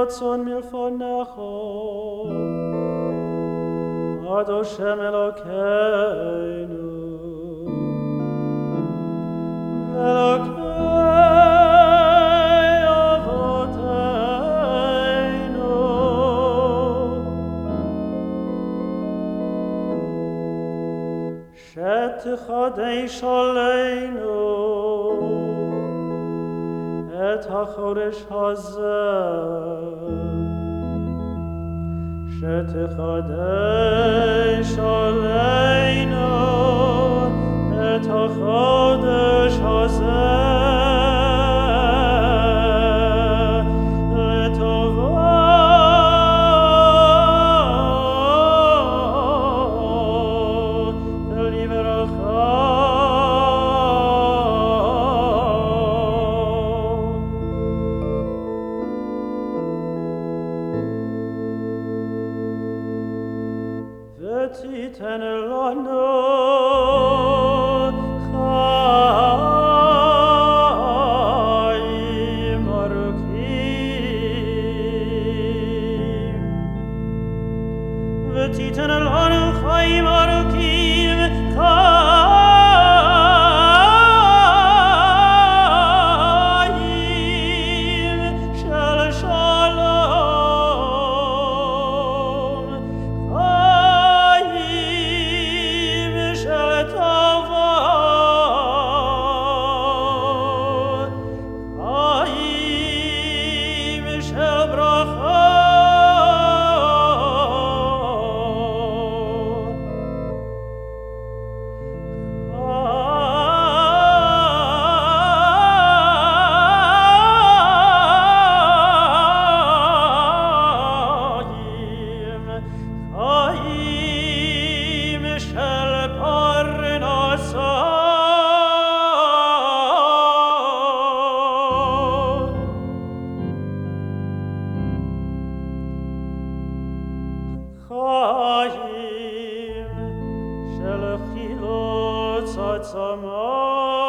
יהי רצון מלפונך, עד השם אלוקינו, אלוקי אבותינו. שתחדש עלינו تا خورش هزار شت خدای شلای citen lano Zeit zum Ort.